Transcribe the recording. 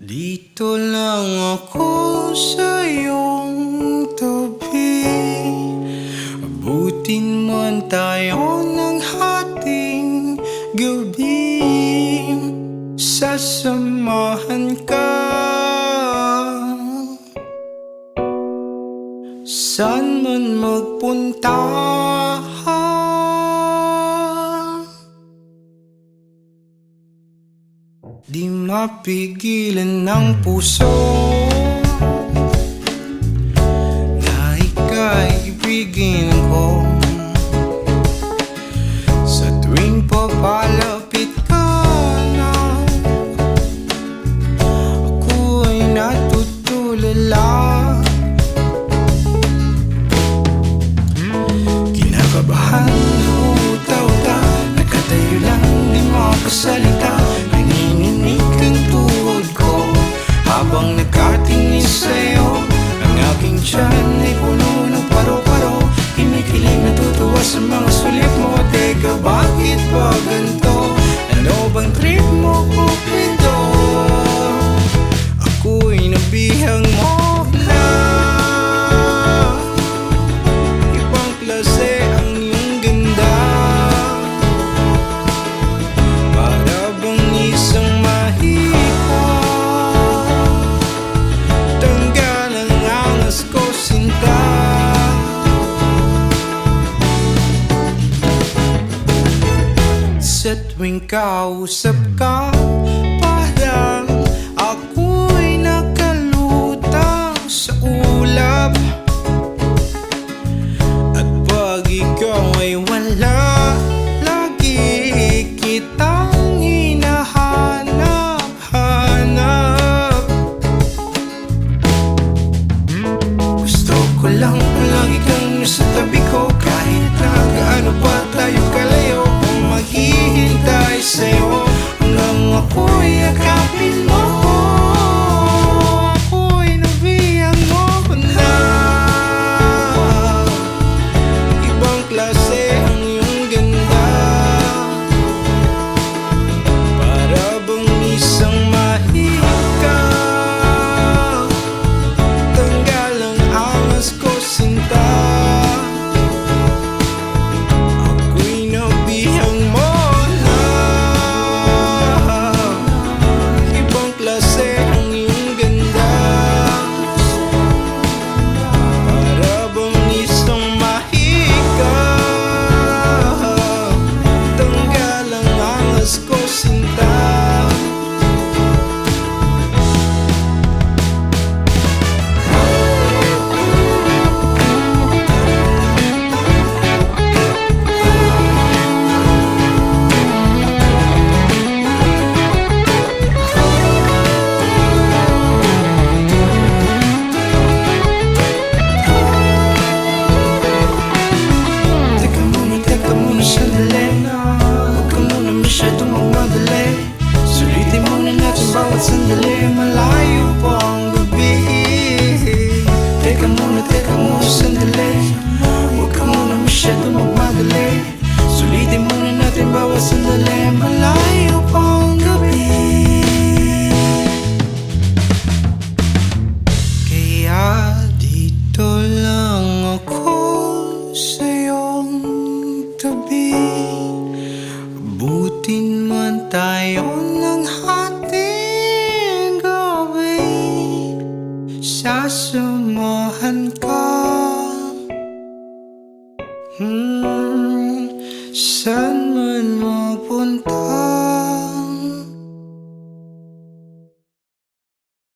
Dito lang ako sa iyong tabi. Abutin man tayo ng hating gabi. Sasamahan ka. Saan man magpunta Di mapigilan ng puso. Na ika'y ibigin ko. Sa tuwing papalapit ka na Ako ay natutulala. Kinakabahan, huta-huta Nakatayo lang, di makasalita 全 Sa tuwing kausap ka Parang ako'y nakalutang sa ulap. At pag ikaw ay wala Lagi kitang hinahanap-hanap. Gusto ko lang sandali Malayo pa ang gabi. Teka muna, teka muna sandali. Huwag ka muna masyadong magmadali. Sulitin muna natin bawat sandali. Malayo pa ang gabi. Kaya dito lang ako sa iyong tabi. Abutin man tayo Sasamahan ka hmm, Saan man mapunta